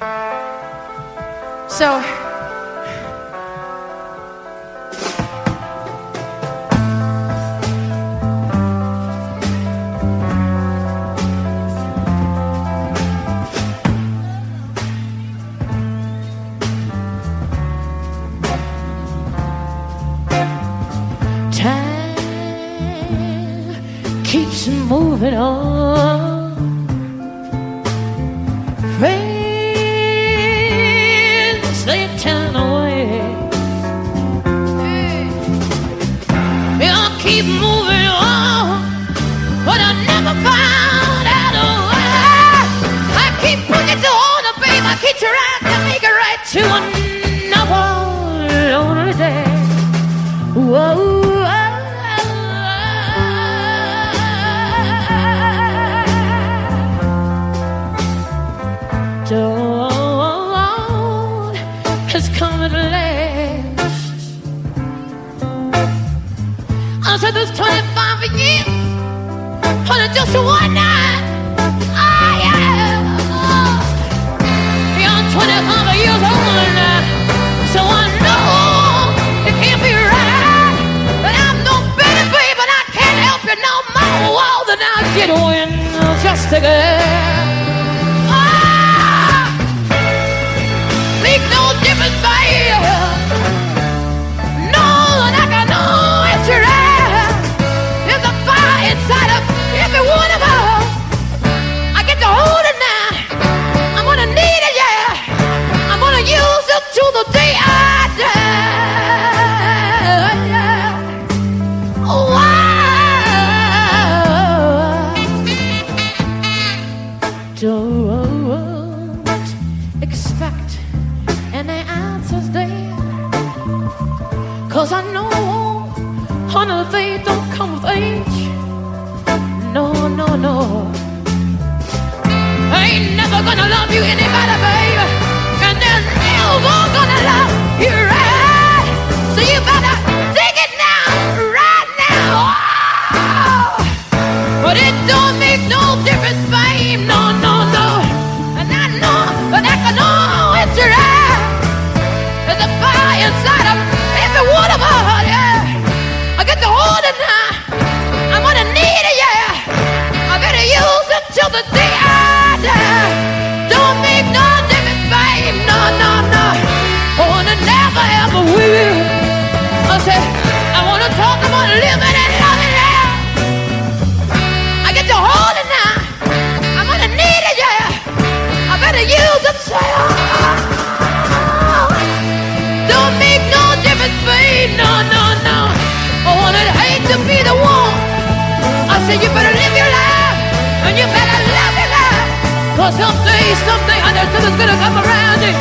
So. Keeps moving on. Friends, trying to make it right to another lonely day. Whoa. Dawn has come at last. I said there's 25 years, but just one night. Just a Cause I know, honey, they don't come with age. No, no, no. I ain't never gonna love you any better, baby. And they're never gonna love you right. So you better dig it now, right now. Oh. But it don't make no difference, babe. I said, I wanna talk about living and loving, yeah. I get to hold it now. I'm gonna need it, yeah. I better use it, say. Don't make no difference, babe. No, no, no. Oh, and I'd hate to be the one. I said you better live your life and you better love your life. Cause someday, someday, I know something's gonna come around you.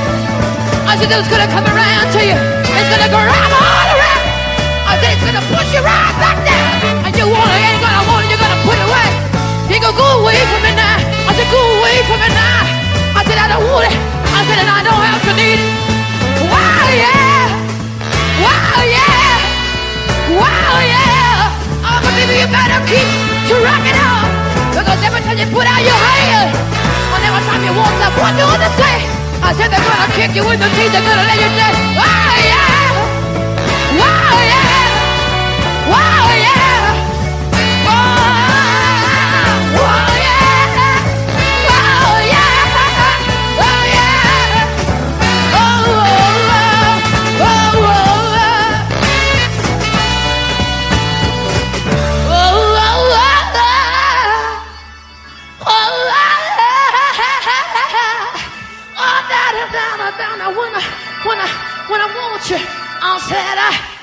I said it's gonna come around to you. It's gonna grab around. Gonna push you right back down. And you want it, ain't gonna want it, you're gonna put it away. You go, go away from me now. I said, go away from me now. I said, I don't want it. I said, and I don't have to need it. Wow, yeah. Wow, yeah. Wow, yeah. Oh, but baby, you better keep to rocking out. Because every time you put out your hand, and every time you walk up, what do they say? I said they're gonna kick you in the teeth, they're gonna let you down. Wow, yeah. Wow, yeah. I, when I, when I want you, I said I.